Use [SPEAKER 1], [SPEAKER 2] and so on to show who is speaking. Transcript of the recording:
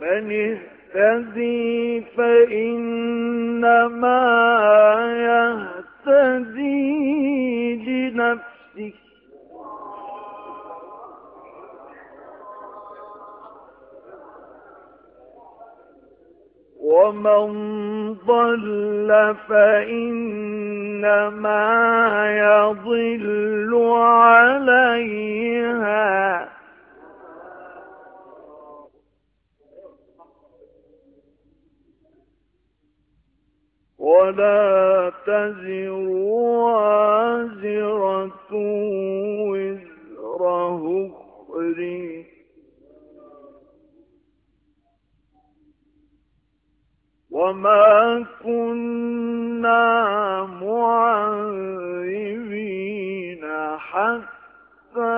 [SPEAKER 1] من اهتدي فإنما يهتدي لنفسه. ومن ضل فإنما يضل عليها ولا تزر وازرة وزر أخرى. وما كنا معذبين حتى